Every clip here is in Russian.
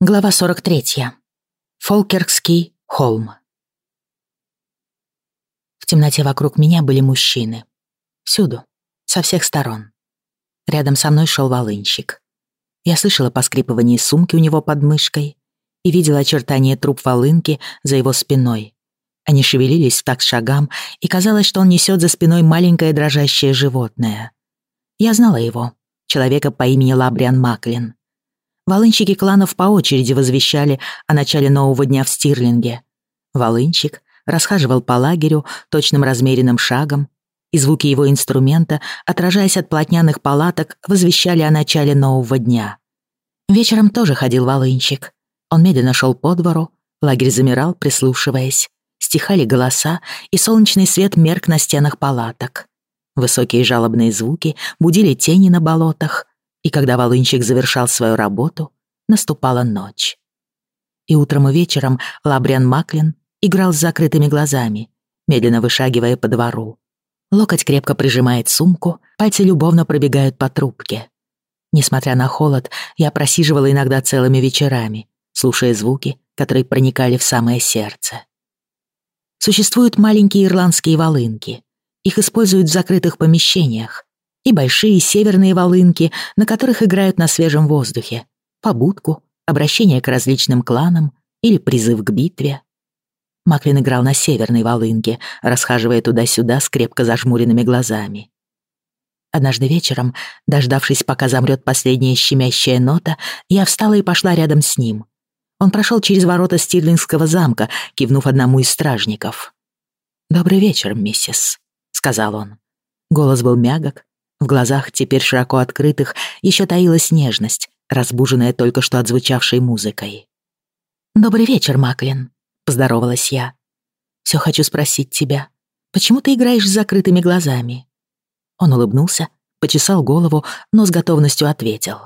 Глава 43. Фолкергский холм. В темноте вокруг меня были мужчины. Всюду, со всех сторон. Рядом со мной шел волынщик. Я слышала поскрипывание сумки у него под мышкой и видела очертания труп волынки за его спиной. Они шевелились в такт шагам, и казалось, что он несет за спиной маленькое дрожащее животное. Я знала его, человека по имени Лабриан Маклин. Волынщики кланов по очереди возвещали о начале нового дня в Стирлинге. Волынщик расхаживал по лагерю точным размеренным шагом, и звуки его инструмента, отражаясь от плотняных палаток, возвещали о начале нового дня. Вечером тоже ходил волынщик. Он медленно шел по двору, лагерь замирал, прислушиваясь. Стихали голоса, и солнечный свет мерк на стенах палаток. Высокие жалобные звуки будили тени на болотах, и когда волынщик завершал свою работу, наступала ночь. И утром и вечером Лабриан Маклин играл с закрытыми глазами, медленно вышагивая по двору. Локоть крепко прижимает сумку, пальцы любовно пробегают по трубке. Несмотря на холод, я просиживала иногда целыми вечерами, слушая звуки, которые проникали в самое сердце. Существуют маленькие ирландские волынки. Их используют в закрытых помещениях, и большие северные волынки, на которых играют на свежем воздухе, побудку, обращение к различным кланам или призыв к битве. Маклин играл на северной волынке, расхаживая туда-сюда с крепко зажмуренными глазами. Однажды вечером, дождавшись, пока замрет последняя щемящая нота, я встала и пошла рядом с ним. Он прошел через ворота Стирлингского замка, кивнув одному из стражников. «Добрый вечер, миссис», — сказал он. Голос был мягок, в глазах, теперь широко открытых, еще таилась нежность, разбуженная только что отзвучавшей музыкой. «Добрый вечер, Маклин», — поздоровалась я. «Всё хочу спросить тебя. Почему ты играешь с закрытыми глазами?» Он улыбнулся, почесал голову, но с готовностью ответил.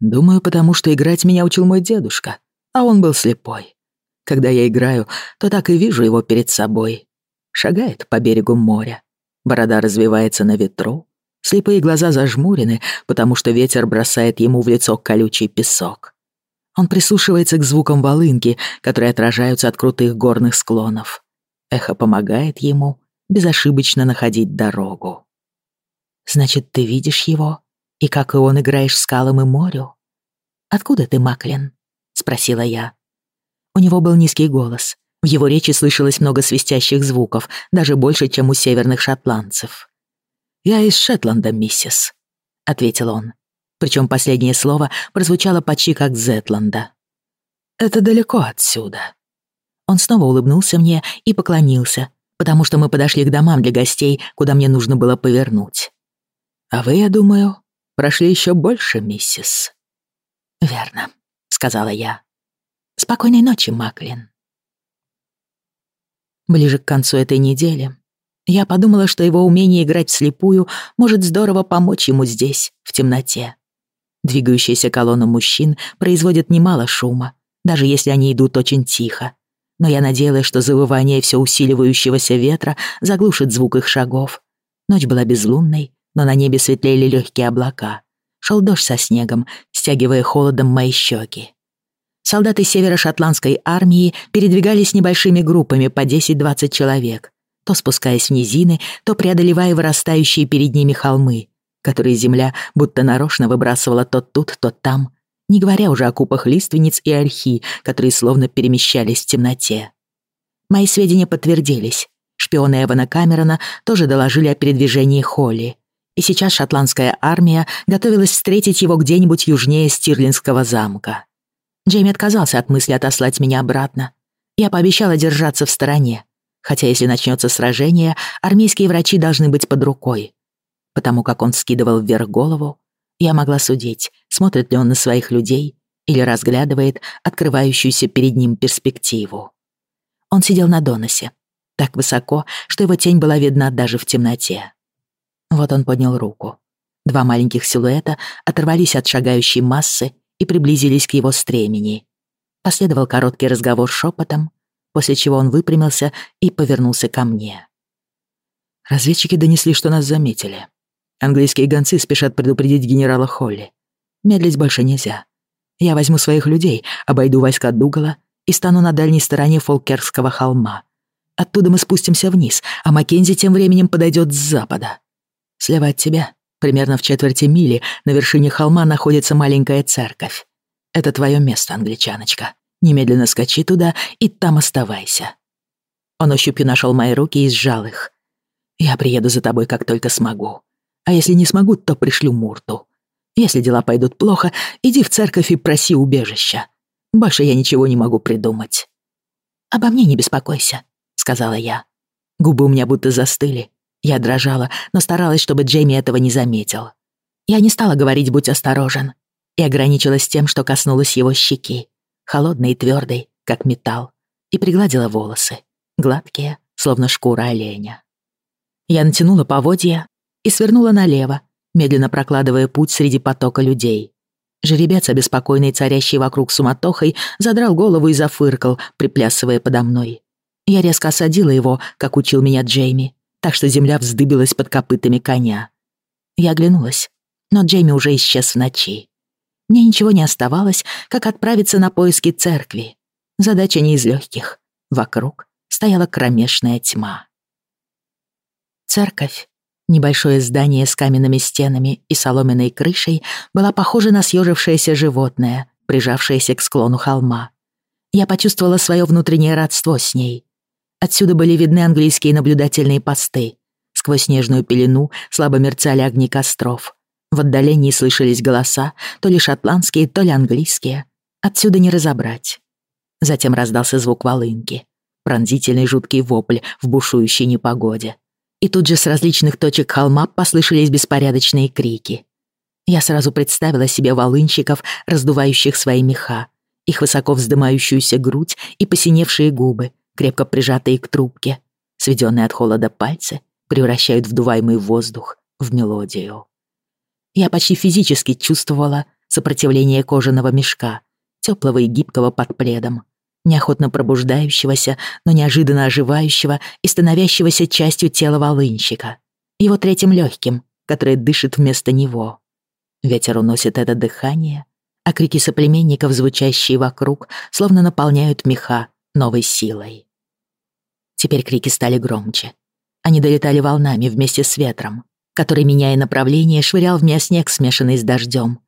«Думаю, потому что играть меня учил мой дедушка, а он был слепой. Когда я играю, то так и вижу его перед собой. Шагает по берегу моря. Борода развивается на ветру, Слепые глаза зажмурены, потому что ветер бросает ему в лицо колючий песок. Он прислушивается к звукам волынки, которые отражаются от крутых горных склонов. Эхо помогает ему безошибочно находить дорогу. «Значит, ты видишь его? И, как и он, играешь скалам и морю?» «Откуда ты, Маклин?» — спросила я. У него был низкий голос. В его речи слышалось много свистящих звуков, даже больше, чем у северных шотландцев. «Я из Шетланда, миссис», — ответил он. Причем последнее слово прозвучало почти как Зетланда. «Это далеко отсюда». Он снова улыбнулся мне и поклонился, потому что мы подошли к домам для гостей, куда мне нужно было повернуть. «А вы, я думаю, прошли еще больше, миссис». «Верно», — сказала я. «Спокойной ночи, Маклин». Ближе к концу этой недели я подумала, что его умение играть вслепую может здорово помочь ему здесь, в темноте. Двигающаяся колонна мужчин производит немало шума, даже если они идут очень тихо. Но я надеялась, что завывание все усиливающегося ветра заглушит звук их шагов. Ночь была безлунной, но на небе светлели легкие облака. Шел дождь со снегом, стягивая холодом мои щеки. Солдаты северо-шотландской армии передвигались небольшими группами по 10-20 человек то спускаясь в низины, то преодолевая вырастающие перед ними холмы, которые земля будто нарочно выбрасывала то тут, то там, не говоря уже о купах лиственниц и ольхи, которые словно перемещались в темноте. Мои сведения подтвердились. Шпионы Эвана Камерона тоже доложили о передвижении Холли. И сейчас шотландская армия готовилась встретить его где-нибудь южнее Стирлинского замка. Джейми отказался от мысли отослать меня обратно. Я пообещала держаться в стороне, Хотя если начнется сражение, армейские врачи должны быть под рукой. Потому как он скидывал вверх голову, я могла судить, смотрит ли он на своих людей или разглядывает открывающуюся перед ним перспективу. Он сидел на доносе, так высоко, что его тень была видна даже в темноте. Вот он поднял руку. Два маленьких силуэта оторвались от шагающей массы и приблизились к его стремени. Последовал короткий разговор шепотом, после чего он выпрямился и повернулся ко мне. Разведчики донесли, что нас заметили. Английские гонцы спешат предупредить генерала Холли. Медлить больше нельзя. Я возьму своих людей, обойду войска Дугала и стану на дальней стороне Фолкерского холма. Оттуда мы спустимся вниз, а Маккензи тем временем подойдет с запада. Слева от тебя, примерно в четверти мили, на вершине холма находится маленькая церковь. Это твое место, англичаночка. Немедленно скачи туда и там оставайся. Он ощупью нашел мои руки и сжал их. Я приеду за тобой, как только смогу. А если не смогу, то пришлю Мурту. Если дела пойдут плохо, иди в церковь и проси убежища. Больше я ничего не могу придумать. Обо мне не беспокойся, сказала я. Губы у меня будто застыли. Я дрожала, но старалась, чтобы Джейми этого не заметил. Я не стала говорить «будь осторожен» и ограничилась тем, что коснулась его щеки, холодной и твердой, как металл, и пригладила волосы, гладкие, словно шкура оленя. Я натянула поводья и свернула налево, медленно прокладывая путь среди потока людей. Жеребец, обеспокоенный царящий вокруг суматохой, задрал голову и зафыркал, приплясывая подо мной. Я резко осадила его, как учил меня Джейми, так что земля вздыбилась под копытами коня. Я оглянулась, но Джейми уже исчез в ночи. Мне ничего не оставалось, как отправиться на поиски церкви. Задача не из легких. Вокруг стояла кромешная тьма. Церковь, небольшое здание с каменными стенами и соломенной крышей, была похожа на съежившееся животное, прижавшееся к склону холма. Я почувствовала свое внутреннее родство с ней. Отсюда были видны английские наблюдательные посты. Сквозь снежную пелену слабо мерцали огни костров. В отдалении слышались голоса, то ли шотландские, то ли английские. Отсюда не разобрать. Затем раздался звук волынки. Пронзительный жуткий вопль в бушующей непогоде. И тут же с различных точек холма послышались беспорядочные крики. Я сразу представила себе волынщиков, раздувающих свои меха, их высоко вздымающуюся грудь и посиневшие губы, крепко прижатые к трубке. Сведенные от холода пальцы превращают вдуваемый воздух в мелодию. Я почти физически чувствовала сопротивление кожаного мешка, теплого и гибкого под пледом, неохотно пробуждающегося, но неожиданно оживающего и становящегося частью тела волынщика, его третьим легким, которое дышит вместо него. Ветер уносит это дыхание, а крики соплеменников, звучащие вокруг, словно наполняют меха новой силой. Теперь крики стали громче. Они долетали волнами вместе с ветром, который, меняя направление, швырял в меня снег, смешанный с дождем.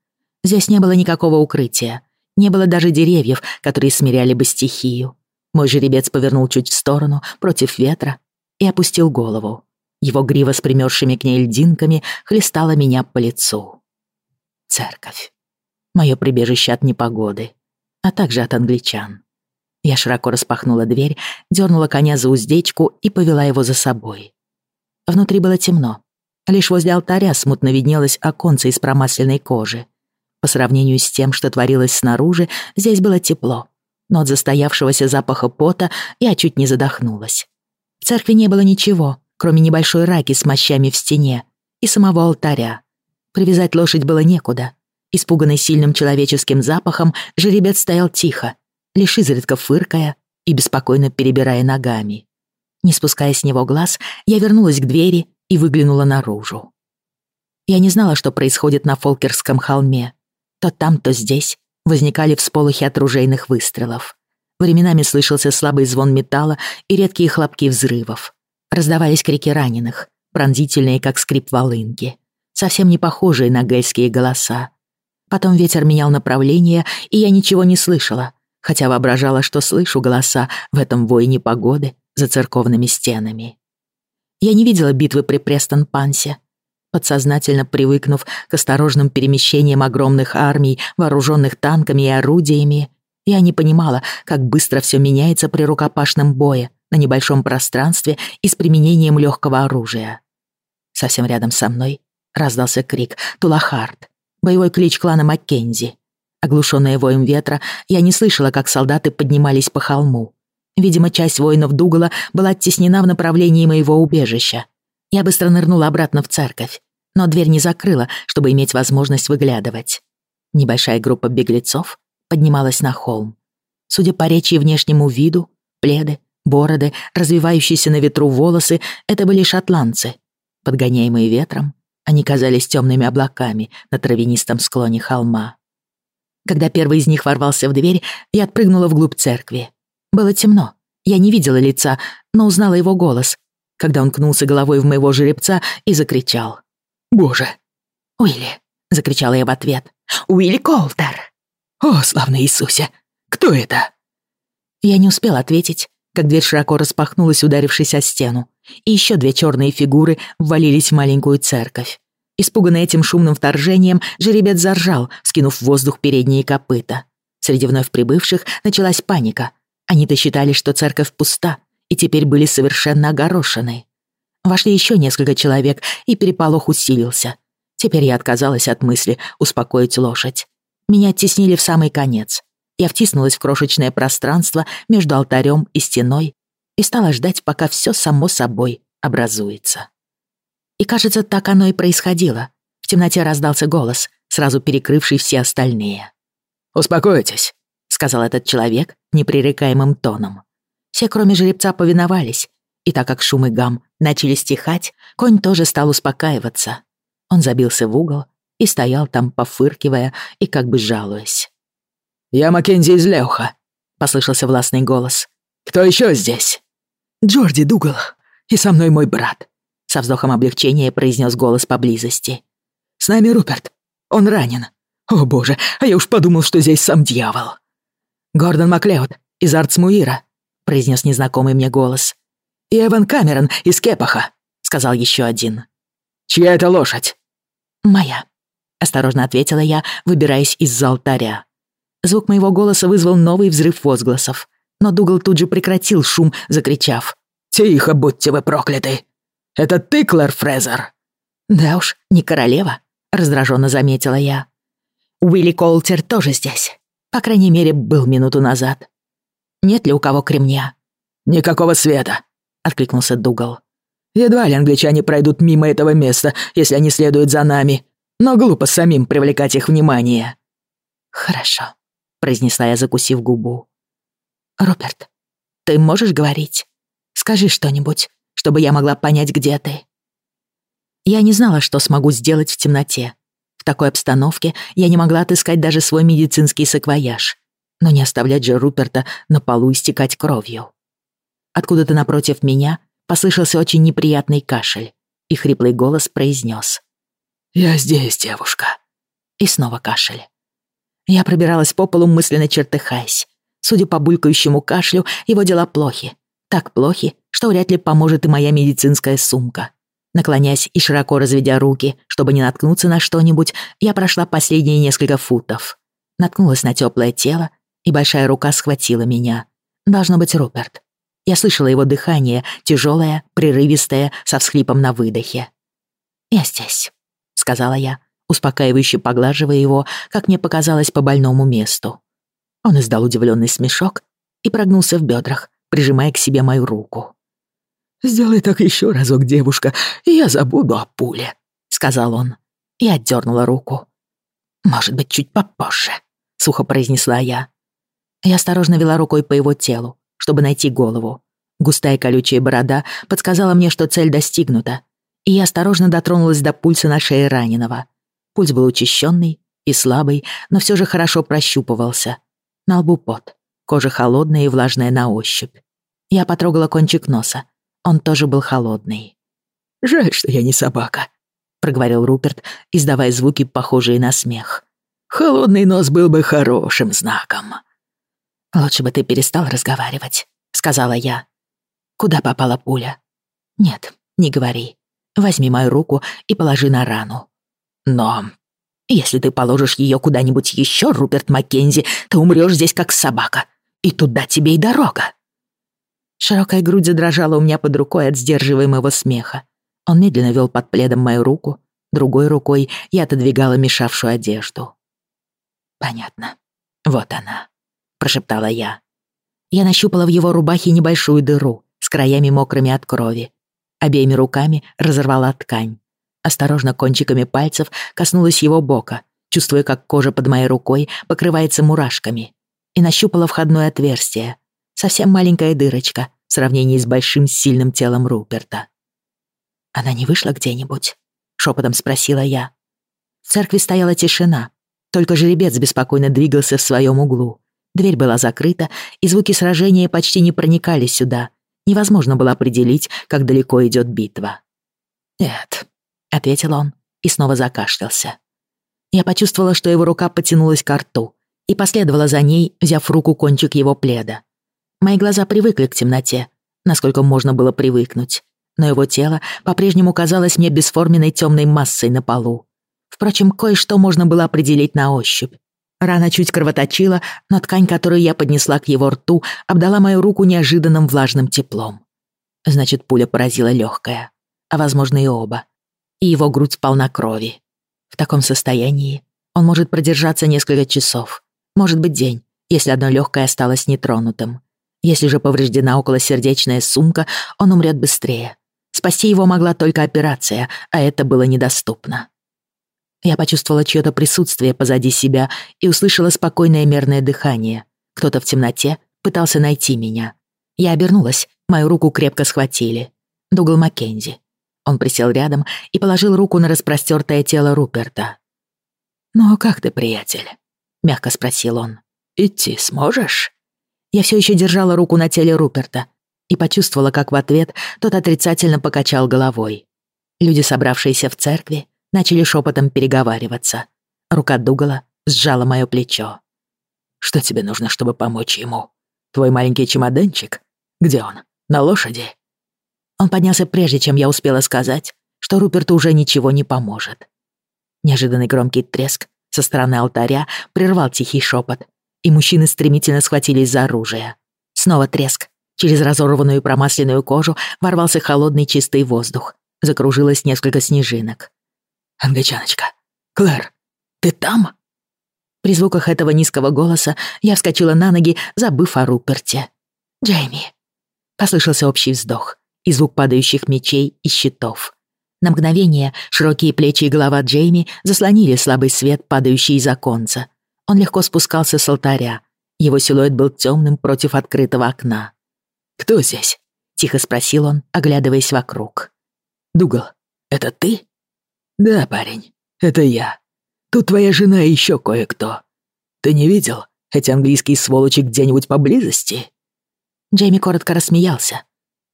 Здесь не было никакого укрытия, не было даже деревьев, которые смиряли бы стихию. Мой жеребец повернул чуть в сторону, против ветра, и опустил голову. Его грива с примёрзшими к ней льдинками хлестала меня по лицу. Церковь. Моё прибежище от непогоды, а также от англичан. Я широко распахнула дверь, дернула коня за уздечку и повела его за собой. Внутри было темно. Лишь возле алтаря смутно виднелось оконце из промасленной кожи. По сравнению с тем, что творилось снаружи, здесь было тепло. Но от застоявшегося запаха пота я чуть не задохнулась. В церкви не было ничего, кроме небольшой раки с мощами в стене и самого алтаря. Привязать лошадь было некуда. Испуганный сильным человеческим запахом, жеребец стоял тихо, лишь изредка фыркая и беспокойно перебирая ногами. Не спуская с него глаз, я вернулась к двери и выглянула наружу. Я не знала, что происходит на Фолкерском холме, то там, то здесь возникали всполохи от ружейных выстрелов. Временами слышался слабый звон металла и редкие хлопки взрывов. Раздавались крики раненых, пронзительные, как скрип волынки, совсем не похожие на гельские голоса. Потом ветер менял направление, и я ничего не слышала, хотя воображала, что слышу голоса в этом воине погоды за церковными стенами. Я не видела битвы при Престон-Пансе, подсознательно привыкнув к осторожным перемещениям огромных армий, вооруженных танками и орудиями, я не понимала, как быстро все меняется при рукопашном бое на небольшом пространстве и с применением легкого оружия. Совсем рядом со мной раздался крик «Тулахард!» боевой клич клана Маккензи. Оглушенная воем ветра, я не слышала, как солдаты поднимались по холму. Видимо, часть воинов Дугала была оттеснена в направлении моего убежища. Я быстро нырнула обратно в церковь но дверь не закрыла, чтобы иметь возможность выглядывать. Небольшая группа беглецов поднималась на холм. Судя по речи и внешнему виду, пледы, бороды, развивающиеся на ветру волосы — это были шотландцы. Подгоняемые ветром, они казались темными облаками на травянистом склоне холма. Когда первый из них ворвался в дверь, я отпрыгнула вглубь церкви. Было темно. Я не видела лица, но узнала его голос, когда он кнулся головой в моего жеребца и закричал. «Боже!» «Уилли!» — закричала я в ответ. «Уилли Колтер!» «О, славный Иисусе! Кто это?» Я не успела ответить, как дверь широко распахнулась, ударившись о стену, и еще две черные фигуры ввалились в маленькую церковь. Испуганный этим шумным вторжением, жеребец заржал, скинув в воздух передние копыта. Среди вновь прибывших началась паника. Они-то считали, что церковь пуста, и теперь были совершенно огорошены. Вошли еще несколько человек, и переполох усилился. Теперь я отказалась от мысли успокоить лошадь. Меня оттеснили в самый конец. Я втиснулась в крошечное пространство между алтарем и стеной и стала ждать, пока все само собой образуется. И кажется, так оно и происходило. В темноте раздался голос, сразу перекрывший все остальные. «Успокойтесь», — сказал этот человек непререкаемым тоном. Все, кроме жеребца, повиновались, и так как шум и гам начали стихать, конь тоже стал успокаиваться. Он забился в угол и стоял там, пофыркивая и как бы жалуясь. «Я Маккензи из Леуха», — послышался властный голос. «Кто еще здесь?» «Джорди Дугал, и со мной мой брат», — со вздохом облегчения произнес голос поблизости. «С нами Руперт. Он ранен. О боже, а я уж подумал, что здесь сам дьявол». «Гордон Маклеод из Артсмуира», — произнес незнакомый мне голос. «И Эван Камерон из Кепаха», — сказал еще один. «Чья это лошадь?» «Моя», — осторожно ответила я, выбираясь из-за алтаря. Звук моего голоса вызвал новый взрыв возгласов, но Дугал тут же прекратил шум, закричав. «Тихо, будьте вы прокляты! Это ты, Клэр Фрезер?» «Да уж, не королева», — раздраженно заметила я. Уилли Колтер тоже здесь. По крайней мере, был минуту назад. Нет ли у кого кремня?» «Никакого света», — откликнулся Дугал. «Едва ли англичане пройдут мимо этого места, если они следуют за нами. Но глупо самим привлекать их внимание». «Хорошо», — произнесла я, закусив губу. «Руперт, ты можешь говорить?» Скажи что-нибудь, чтобы я могла понять, где ты». Я не знала, что смогу сделать в темноте. В такой обстановке я не могла отыскать даже свой медицинский саквояж. Но не оставлять же Руперта на полу истекать кровью. Откуда-то напротив меня послышался очень неприятный кашель, и хриплый голос произнес: «Я здесь, девушка». И снова кашель. Я пробиралась по полу, мысленно чертыхаясь. Судя по булькающему кашлю, его дела плохи так плохи, что вряд ли поможет и моя медицинская сумка. Наклоняясь и широко разведя руки, чтобы не наткнуться на что-нибудь, я прошла последние несколько футов. Наткнулась на теплое тело, и большая рука схватила меня. Должно быть Руперт. Я слышала его дыхание, тяжелое, прерывистое, со всхлипом на выдохе. «Я здесь», — сказала я, успокаивающе поглаживая его, как мне показалось, по больному месту. Он издал удивленный смешок и прогнулся в бедрах, прижимая к себе мою руку. «Сделай так еще разок, девушка, и я забуду о пуле», — сказал он. И отдернула руку. «Может быть, чуть попозже», — сухо произнесла я. Я осторожно вела рукой по его телу, чтобы найти голову. Густая колючая борода подсказала мне, что цель достигнута, и я осторожно дотронулась до пульса на шее раненого. Пульс был учащенный и слабый, но все же хорошо прощупывался. На лбу пот, кожа холодная и влажная на ощупь. Я потрогала кончик носа. Он тоже был холодный. «Жаль, что я не собака», — проговорил Руперт, издавая звуки, похожие на смех. «Холодный нос был бы хорошим знаком». «Лучше бы ты перестал разговаривать», — сказала я. «Куда попала пуля?» «Нет, не говори. Возьми мою руку и положи на рану». «Но если ты положишь ее куда-нибудь еще, Руперт Маккензи, ты умрешь здесь как собака. И туда тебе и дорога». Широкая грудь задрожала у меня под рукой от сдерживаемого смеха. Он медленно вел под пледом мою руку, другой рукой я отодвигала мешавшую одежду. «Понятно. Вот она», — прошептала я. Я нащупала в его рубахе небольшую дыру с краями мокрыми от крови. Обеими руками разорвала ткань. Осторожно кончиками пальцев коснулась его бока, чувствуя, как кожа под моей рукой покрывается мурашками. И нащупала входное отверстие. Совсем маленькая дырочка, в сравнении с большим сильным телом Руперта. «Она не вышла где-нибудь?» — шепотом спросила я. В церкви стояла тишина. Только жеребец беспокойно двигался в своем углу. Дверь была закрыта, и звуки сражения почти не проникали сюда. Невозможно было определить, как далеко идет битва. «Нет», — ответил он и снова закашлялся. Я почувствовала, что его рука потянулась к рту и последовала за ней, взяв в руку кончик его пледа. Мои глаза привыкли к темноте, насколько можно было привыкнуть, но его тело по-прежнему казалось мне бесформенной темной массой на полу. Впрочем, кое-что можно было определить на ощупь. Рана чуть кровоточила, но ткань, которую я поднесла к его рту, обдала мою руку неожиданным влажным теплом. Значит, пуля поразила легкая, а возможно и оба. И его грудь полна крови. В таком состоянии он может продержаться несколько часов, может быть день, если одно легкое осталось нетронутым. Если же повреждена околосердечная сумка, он умрет быстрее. Спасти его могла только операция, а это было недоступно. Я почувствовала чьё-то присутствие позади себя и услышала спокойное мерное дыхание. Кто-то в темноте пытался найти меня. Я обернулась, мою руку крепко схватили. Дугал Маккензи. Он присел рядом и положил руку на распростёртое тело Руперта. «Ну, как ты, приятель?» — мягко спросил он. «Идти сможешь?» Я всё ещё держала руку на теле Руперта и почувствовала, как в ответ тот отрицательно покачал головой. Люди, собравшиеся в церкви, начали шепотом переговариваться. Рука Дугала сжала мое плечо. «Что тебе нужно, чтобы помочь ему? Твой маленький чемоданчик? Где он? На лошади?» Он поднялся прежде, чем я успела сказать, что Руперту уже ничего не поможет. Неожиданный громкий треск со стороны алтаря прервал тихий шепот, и мужчины стремительно схватились за оружие. Снова треск. Через разорванную промасленную кожу ворвался холодный чистый воздух. Закружилось несколько снежинок. «Англичаночка! Клэр, ты там?» При звуках этого низкого голоса я вскочила на ноги, забыв о Руперте. «Джейми!» Послышался общий вздох и звук падающих мечей и щитов. На мгновение широкие плечи и голова Джейми заслонили слабый свет, падающий из оконца. Он легко спускался с алтаря. Его силуэт был темным против открытого окна. «Кто здесь?» — тихо спросил он, оглядываясь вокруг. «Дугал, это ты?» «Да, парень, это я. Тут твоя жена и еще кое-кто. Ты не видел эти английские сволочи где-нибудь поблизости?» Джейми коротко рассмеялся.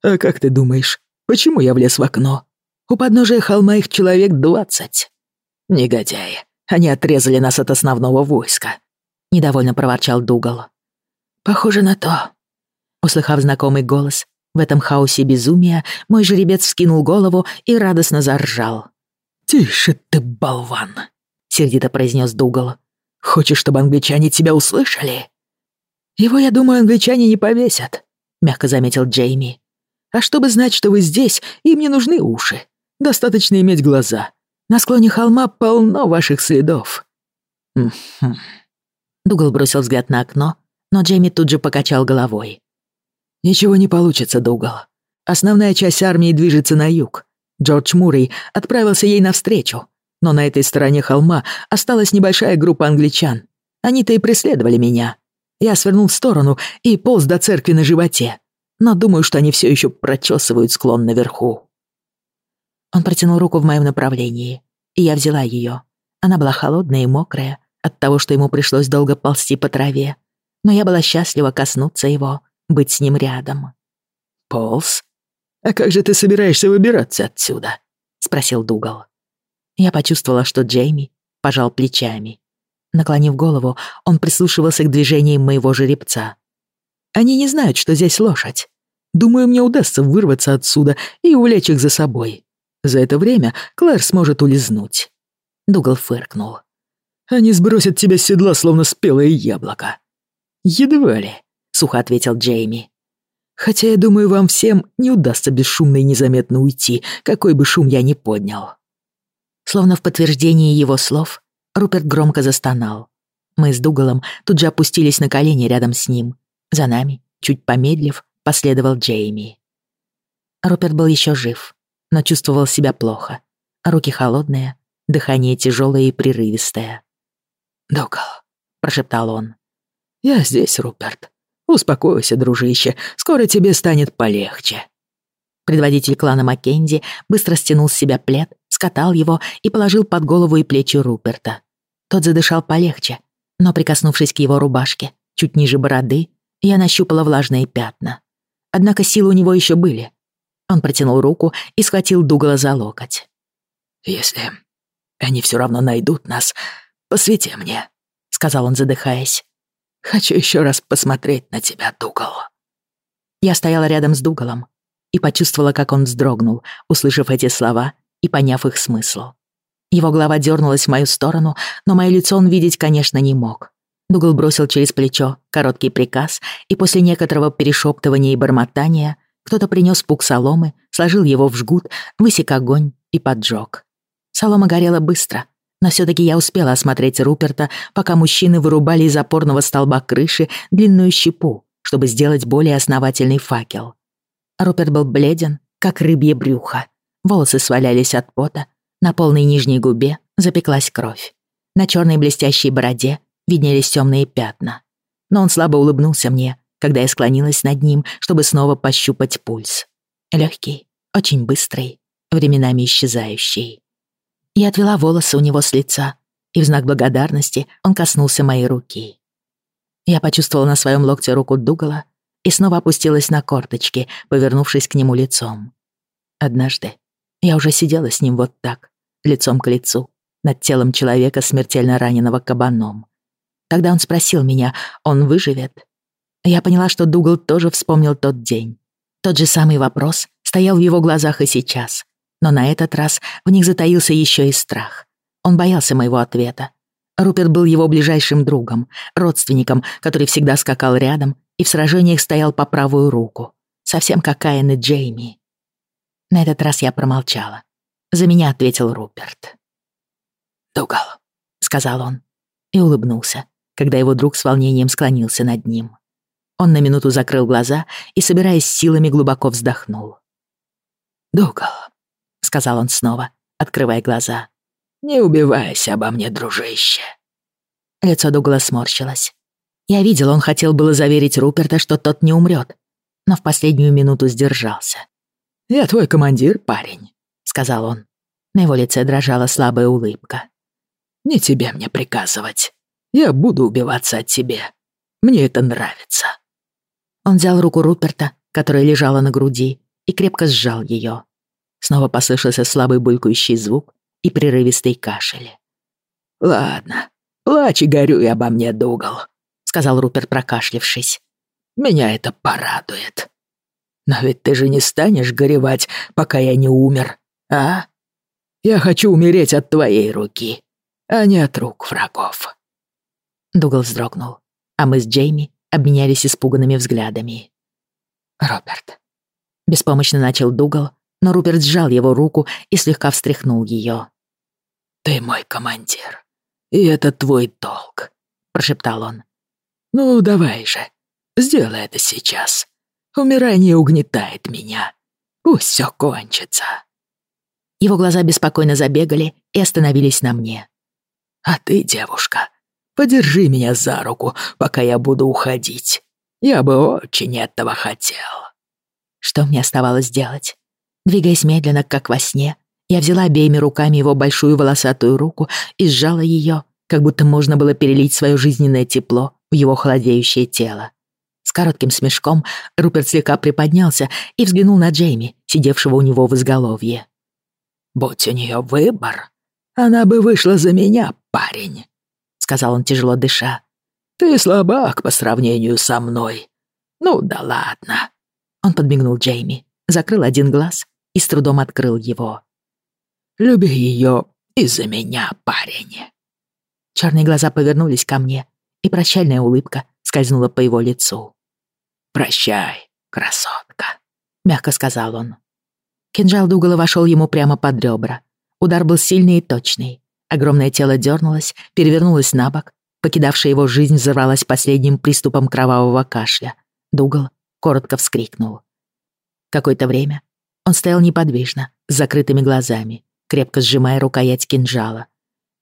«А как ты думаешь, почему я влез в окно? У подножия холма их человек двадцать. Негодяи, они отрезали нас от основного войска», — недовольно проворчал Дугал. «Похоже на то». Услыхав знакомый голос, в этом хаосе безумия мой жеребец вскинул голову и радостно заржал. «Тише ты, болван!» — сердито произнес Дугал. «Хочешь, чтобы англичане тебя услышали?» «Его, я думаю, англичане не повесят», — мягко заметил Джейми. «А чтобы знать, что вы здесь, им не нужны уши. Достаточно иметь глаза. На склоне холма полно ваших следов». Дугал бросил взгляд на окно, но Джейми тут же покачал головой. «Ничего не получится, Дугал. Основная часть армии движется на юг. Джордж Мурray отправился ей навстречу, но на этой стороне холма осталась небольшая группа англичан. Они-то и преследовали меня. Я свернул в сторону и полз до церкви на животе, но думаю, что они все еще прочесывают склон наверху. Он протянул руку в моем направлении, и я взяла ее. Она была холодная и мокрая от того, что ему пришлось долго ползти по траве, но я была счастлива коснуться его, быть с ним рядом. «Полз?» «А как же ты собираешься выбираться отсюда?» — спросил Дугал. Я почувствовала, что Джейми пожал плечами. Наклонив голову, он прислушивался к движениям моего жеребца. «Они не знают, что здесь лошадь. Думаю, мне удастся вырваться отсюда и увлечь их за собой. За это время Клэр сможет улизнуть». Дугал фыркнул. «Они сбросят тебя с седла, словно спелое яблоко». «Едва ли», — сухо ответил Джейми. Хотя, я думаю, вам всем не удастся бесшумно и незаметно уйти, какой бы шум я ни поднял». Словно в подтверждении его слов, Руперт громко застонал. Мы с Дугалом тут же опустились на колени рядом с ним. За нами, чуть помедлив, последовал Джейми. Руперт был еще жив, но чувствовал себя плохо. Руки холодные, дыхание тяжелое и прерывистое. «Дугал», — прошептал он. «Я здесь, Руперт. Успокойся, дружище, скоро тебе станет полегче. Предводитель клана Маккензи быстро стянул с себя плед, скатал его и положил под голову и плечи Руперта. Тот задышал полегче, но, прикоснувшись к его рубашке, чуть ниже бороды, я нащупала влажные пятна. Однако силы у него еще были. Он протянул руку и схватил Дугала за локоть. «Если они все равно найдут нас, посвети мне», — сказал он, задыхаясь. «Хочу еще раз посмотреть на тебя, Дугал». Я стояла рядом с Дугалом и почувствовала, как он вздрогнул, услышав эти слова и поняв их смысл. Его голова дернулась в мою сторону, но мое лицо он видеть, конечно, не мог. Дугал бросил через плечо короткий приказ, и после некоторого перешептывания и бормотания кто-то принес пук соломы, сложил его в жгут, высек огонь и поджег. Солома горела быстро, но все таки я успела осмотреть Руперта, пока мужчины вырубали из опорного столба крыши длинную щепу, чтобы сделать более основательный факел. Руперт был бледен, как рыбье брюхо. Волосы свалялись от пота, на полной нижней губе запеклась кровь. На черной блестящей бороде виднелись темные пятна. Но он слабо улыбнулся мне, когда я склонилась над ним, чтобы снова пощупать пульс. Легкий, очень быстрый, временами исчезающий. Я отвела волосы у него с лица, и в знак благодарности он коснулся моей руки. Я почувствовала на своем локте руку Дугала и снова опустилась на корточки, повернувшись к нему лицом. Однажды я уже сидела с ним вот так, лицом к лицу, над телом человека, смертельно раненого кабаном. Тогда он спросил меня, он выживет? Я поняла, что Дугал тоже вспомнил тот день. Тот же самый вопрос стоял в его глазах и сейчас, но на этот раз в них затаился еще и страх. Он боялся моего ответа. Руперт был его ближайшим другом, родственником, который всегда скакал рядом и в сражениях стоял по правую руку, совсем как Каин и Джейми. На этот раз я промолчала. За меня ответил Руперт. «Дугал», — сказал он, и улыбнулся, когда его друг с волнением склонился над ним. Он на минуту закрыл глаза и, собираясь силами, глубоко вздохнул. «Дугал», — сказал он снова, открывая глаза. «Не убивайся обо мне, дружище». Лицо Дугала сморщилось. Я видел, он хотел было заверить Руперта, что тот не умрет, но в последнюю минуту сдержался. «Я твой командир, парень», — сказал он. На его лице дрожала слабая улыбка. «Не тебе мне приказывать. Я буду убиваться от тебя. Мне это нравится». Он взял руку Руперта, которая лежала на груди, и крепко сжал ее. Снова послышался слабый булькающий звук и прерывистый кашель. «Ладно, плачь и горюй обо мне, Дугал», — сказал Руперт, прокашлившись. «Меня это порадует. Но ведь ты же не станешь горевать, пока я не умер, а? Я хочу умереть от твоей руки, а не от рук врагов». Дугал вздрогнул, а мы с Джейми обменялись испуганными взглядами. «Роберт», — беспомощно начал Дугал, но Руперт сжал его руку и слегка встряхнул ее. «Ты мой командир, и это твой долг», — прошептал он. «Ну, давай же, сделай это сейчас. Умирание угнетает меня. Пусть все кончится». Его глаза беспокойно забегали и остановились на мне. «А ты, девушка, подержи меня за руку, пока я буду уходить. Я бы очень этого хотел». Что мне оставалось делать? Двигаясь медленно, как во сне, я взяла обеими руками его большую волосатую руку и сжала ее, как будто можно было перелить свое жизненное тепло в его холодеющее тело. С коротким смешком Руперт слегка приподнялся и взглянул на Джейми, сидевшего у него в изголовье. «Будь у нее выбор, она бы вышла за меня, парень», — сказал он, тяжело дыша. «Ты слабак по сравнению со мной. Ну да ладно». Он подмигнул Джейми, закрыл один глаз и с трудом открыл его. «Люби ее из-за меня, парень». Черные глаза повернулись ко мне, и прощальная улыбка скользнула по его лицу. «Прощай, красотка», — мягко сказал он. Кинжал Дугала вошел ему прямо под ребра. Удар был сильный и точный. Огромное тело дернулось, перевернулось на бок. Покидавшая его жизнь взорвалась последним приступом кровавого кашля. Дугал коротко вскрикнул. Какое-то время он стоял неподвижно, с закрытыми глазами, крепко сжимая рукоять кинжала.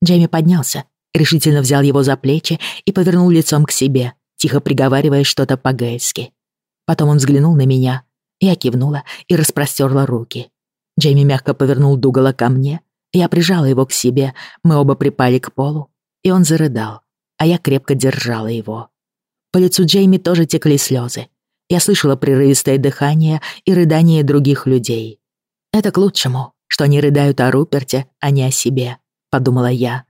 Джейми поднялся, решительно взял его за плечи и повернул лицом к себе, тихо приговаривая что-то по-гельски. Потом он взглянул на меня, я кивнула и распростерла руки. Джейми мягко повернул Дугала ко мне, я прижала его к себе, мы оба припали к полу и он зарыдал, а я крепко держала его. По лицу Джейми тоже текли слезы. Я слышала прерывистое дыхание и рыдание других людей. Это к лучшему, что они рыдают о Руперте, а не о себе, подумала я.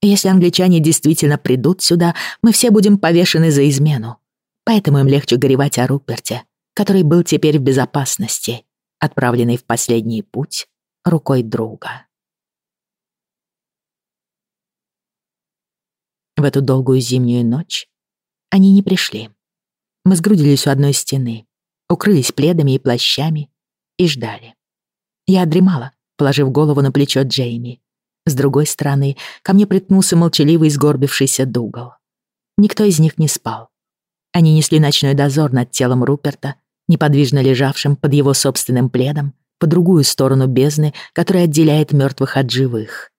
Если англичане действительно придут сюда, мы все будем повешены за измену. Поэтому им легче горевать о Руперте, который был теперь в безопасности, отправленный в последний путь рукой друга. В эту долгую зимнюю ночь они не пришли. Мы сгрудились у одной стены, укрылись пледами и плащами и ждали. Я дремала, положив голову на плечо Джейми. С другой стороны, ко мне приткнулся молчаливый сгорбившийся Дугал. Никто из них не спал. Они несли ночной дозор над телом Руперта, неподвижно лежавшим под его собственным пледом, по другую сторону бездны, которая отделяет мертвых от живых.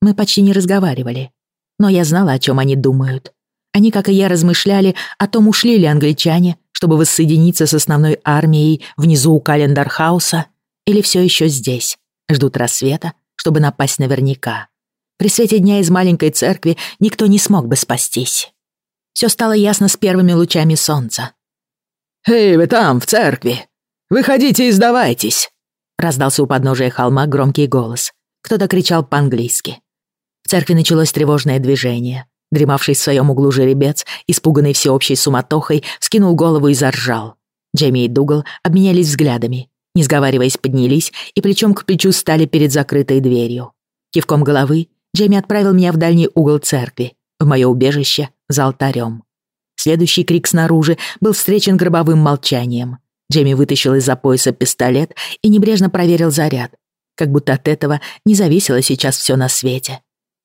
Мы почти не разговаривали, но я знала, о чем они думают. Они, как и я, размышляли о том, ушли ли англичане, чтобы воссоединиться с основной армией внизу у Календархауса, или все еще здесь, ждут рассвета, чтобы напасть наверняка. При свете дня из маленькой церкви никто не смог бы спастись. Все стало ясно с первыми лучами солнца. «Эй, вы там, в церкви! Выходите и сдавайтесь!» Раздался у подножия холма громкий голос. Кто-то кричал по-английски. Церкви началось тревожное движение. Дремавший в своем углу жеребец, испуганный всеобщей суматохой, скинул голову и заржал. Джейми и Дугал обменялись взглядами, не сговариваясь, поднялись и плечом к плечу стали перед закрытой дверью. Кивком головы Джейми отправил меня в дальний угол церкви, в мое убежище за алтарем. Следующий крик снаружи был встречен гробовым молчанием. Джейми вытащил из-за пояса пистолет и небрежно проверил заряд, как будто от этого не зависело сейчас все на свете.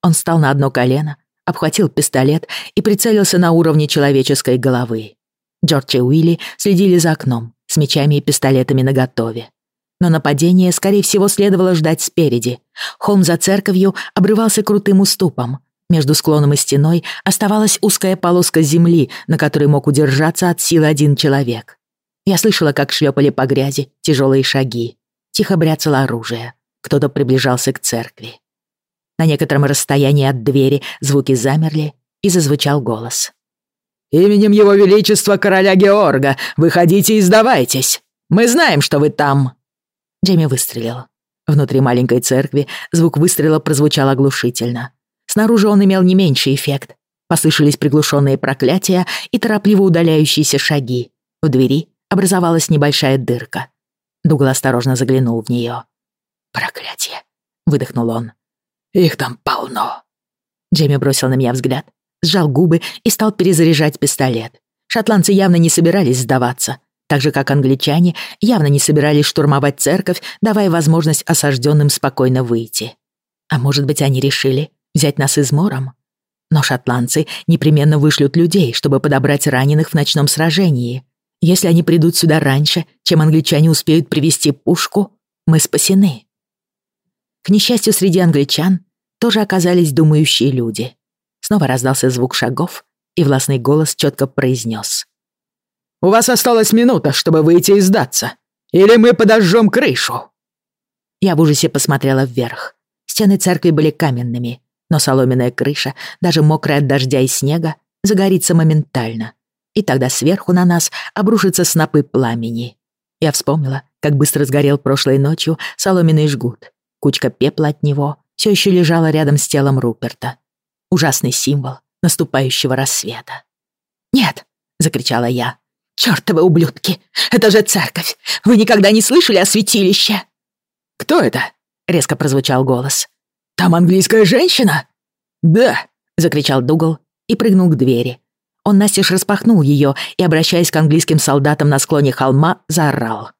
Он встал на одно колено, обхватил пистолет и прицелился на уровне человеческой головы. Джордж и Уилли следили за окном, с мечами и пистолетами наготове. Но нападение, скорее всего, следовало ждать спереди. Холм за церковью обрывался крутым уступом. Между склоном и стеной оставалась узкая полоска земли, на которой мог удержаться от силы один человек. Я слышала, как шлепали по грязи тяжелые шаги. Тихо бряцало оружие. Кто-то приближался к церкви. На некотором расстоянии от двери звуки замерли, и зазвучал голос. «Именем Его Величества Короля Георга выходите и сдавайтесь! Мы знаем, что вы там!» Джейми выстрелил. Внутри маленькой церкви звук выстрела прозвучал оглушительно. Снаружи он имел не меньший эффект. Послышались приглушенные проклятия и торопливо удаляющиеся шаги. В двери образовалась небольшая дырка. Дугл осторожно заглянул в нее. «Проклятие!» — выдохнул он. «Их там полно!» Джейми бросил на меня взгляд, сжал губы и стал перезаряжать пистолет. Шотландцы явно не собирались сдаваться, так же, как англичане явно не собирались штурмовать церковь, давая возможность осажденным спокойно выйти. А может быть, они решили взять нас измором? Но шотландцы непременно вышлют людей, чтобы подобрать раненых в ночном сражении. Если они придут сюда раньше, чем англичане успеют привести пушку, мы спасены. К несчастью, среди англичан тоже оказались думающие люди. Снова раздался звук шагов, и властный голос четко произнес. «У вас осталась минута, чтобы выйти и сдаться. Или мы подожжем крышу!» Я в ужасе посмотрела вверх. Стены церкви были каменными, но соломенная крыша, даже мокрая от дождя и снега, загорится моментально. И тогда сверху на нас обрушатся снопы пламени. Я вспомнила, как быстро сгорел прошлой ночью соломенный жгут. Кучка пепла от него все еще лежала рядом с телом Руперта ужасный символ наступающего рассвета. «Нет!» — закричала я. «Чёртовы ублюдки! Это же церковь! Вы никогда не слышали о святилище?» «Кто это?» — резко прозвучал голос. «Там английская женщина?» «Да!» — закричал Дугал и прыгнул к двери. Он настежь распахнул ее и, обращаясь к английским солдатам на склоне холма, заорал.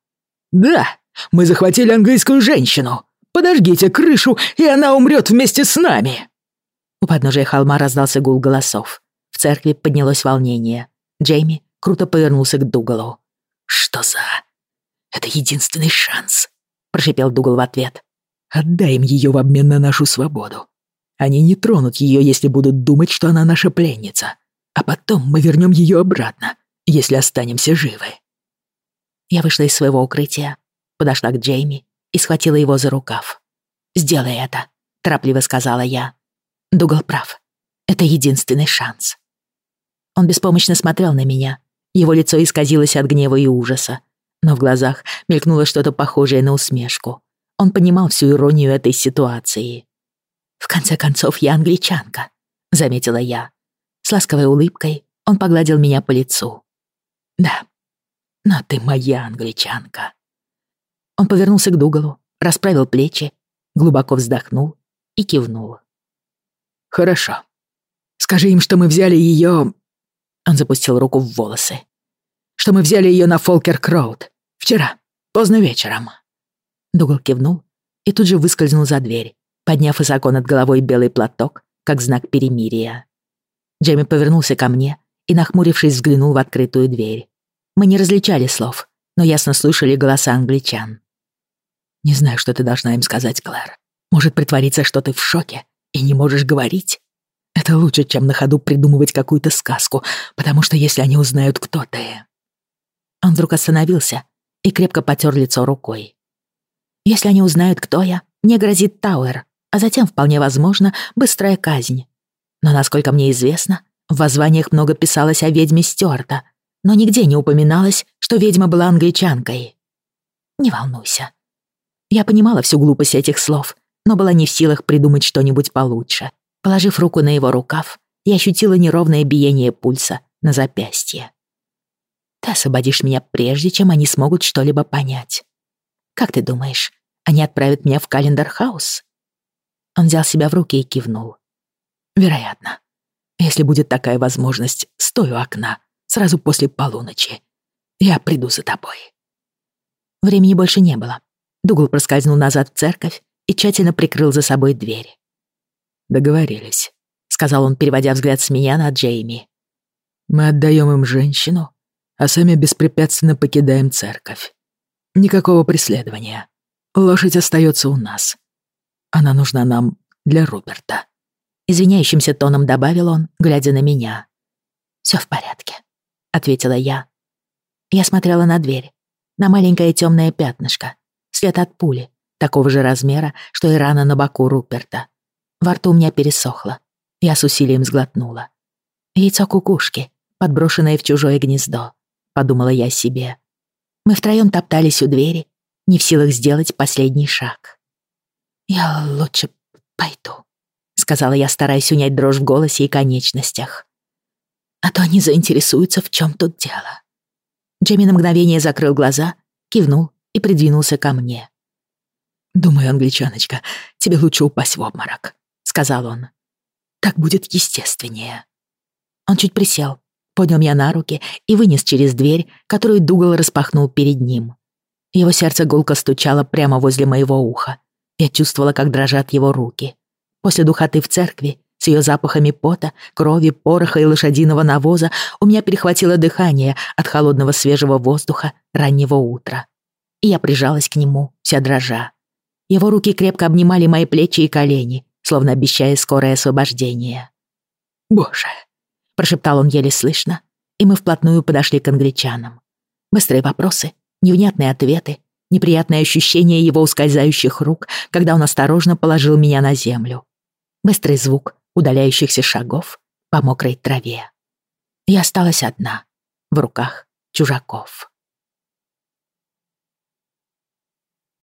«Да, мы захватили английскую женщину! Подожгите крышу, и она умрет вместе с нами!» У подножия холма раздался гул голосов. В церкви поднялось волнение. Джейми круто повернулся к Дугалу. «Что за...» «Это единственный шанс», — прошипел Дугал в ответ. «Отдай им ее в обмен на нашу свободу. Они не тронут ее, если будут думать, что она наша пленница. А потом мы вернем ее обратно, если останемся живы». Я вышла из своего укрытия, подошла к Джейми и схватила его за рукав. «Сделай это», — торопливо сказала я. Дугал прав. Это единственный шанс. Он беспомощно смотрел на меня. Его лицо исказилось от гнева и ужаса. Но в глазах мелькнуло что-то похожее на усмешку. Он понимал всю иронию этой ситуации. «В конце концов, я англичанка», — заметила я. С ласковой улыбкой он погладил меня по лицу. «Да, но ты моя англичанка». Он повернулся к Дугалу, расправил плечи, глубоко вздохнул и кивнул. «Хорошо. Скажи им, что мы взяли ее...» Он запустил руку в волосы. «Что мы взяли ее на Фолкер-Кроуд. Вчера, поздно вечером». Дугал кивнул и тут же выскользнул за дверь, подняв высоко над головой белый платок, как знак перемирия. Джейми повернулся ко мне и, нахмурившись, взглянул в открытую дверь. Мы не различали слов, но ясно слышали голоса англичан. «Не знаю, что ты должна им сказать, Клэр. Может притвориться, что ты в шоке и не можешь говорить? Это лучше, чем на ходу придумывать какую-то сказку, потому что если они узнают, кто ты...» Он вдруг остановился и крепко потер лицо рукой. «Если они узнают, кто я, мне грозит Тауэр, а затем, вполне возможно, быстрая казнь. Но, насколько мне известно, в воззваниях много писалось о ведьме Стюарта, но нигде не упоминалось, что ведьма была англичанкой. Не волнуйся. Я понимала всю глупость этих слов, но была не в силах придумать что-нибудь получше. Положив руку на его рукав, я ощутила неровное биение пульса на запястье. Ты освободишь меня прежде, чем они смогут что-либо понять. Как ты думаешь, они отправят меня в Календархаус? Он взял себя в руки и кивнул. Вероятно. Если будет такая возможность, стой у окна, сразу после полуночи. Я приду за тобой. Времени больше не было. Дугл проскользнул назад в церковь и тщательно прикрыл за собой дверь. «Договорились», — сказал он, переводя взгляд с меня на Джейми. «Мы отдаем им женщину, а сами беспрепятственно покидаем церковь. Никакого преследования. Лошадь остается у нас. Она нужна нам для Руберта». Извиняющимся тоном добавил он, глядя на меня. «Всё в порядке», — ответила я. Я смотрела на дверь, на маленькое тёмное пятнышко, след от пули, такого же размера, что и рана на боку Руперта. Во рту у меня пересохло. Я с усилием сглотнула. Яйцо кукушки, подброшенное в чужое гнездо, подумала я себе. Мы втроём топтались у двери, не в силах сделать последний шаг. «Я лучше пойду», сказала я, стараясь унять дрожь в голосе и конечностях. А то они заинтересуются, в чем тут дело. Джейми на мгновение закрыл глаза, кивнул и придвинулся ко мне. «Думаю, англичаночка, тебе лучше упасть в обморок», — сказал он. «Так будет естественнее». Он чуть присел, поднял меня на руки и вынес через дверь, которую Дугал распахнул перед ним. Его сердце гулко стучало прямо возле моего уха. Я чувствовала, как дрожат его руки. После духоты в церкви, с ее запахами пота, крови, пороха и лошадиного навоза, у меня перехватило дыхание от холодного свежего воздуха раннего утра. И я прижалась к нему, вся дрожа. Его руки крепко обнимали мои плечи и колени, словно обещая скорое освобождение. «Боже!» — прошептал он еле слышно, и мы вплотную подошли к англичанам. Быстрые вопросы, невнятные ответы, неприятное ощущение его ускользающих рук, когда он осторожно положил меня на землю быстрый звук удаляющихся шагов по мокрой траве. Я осталась одна, в руках чужаков.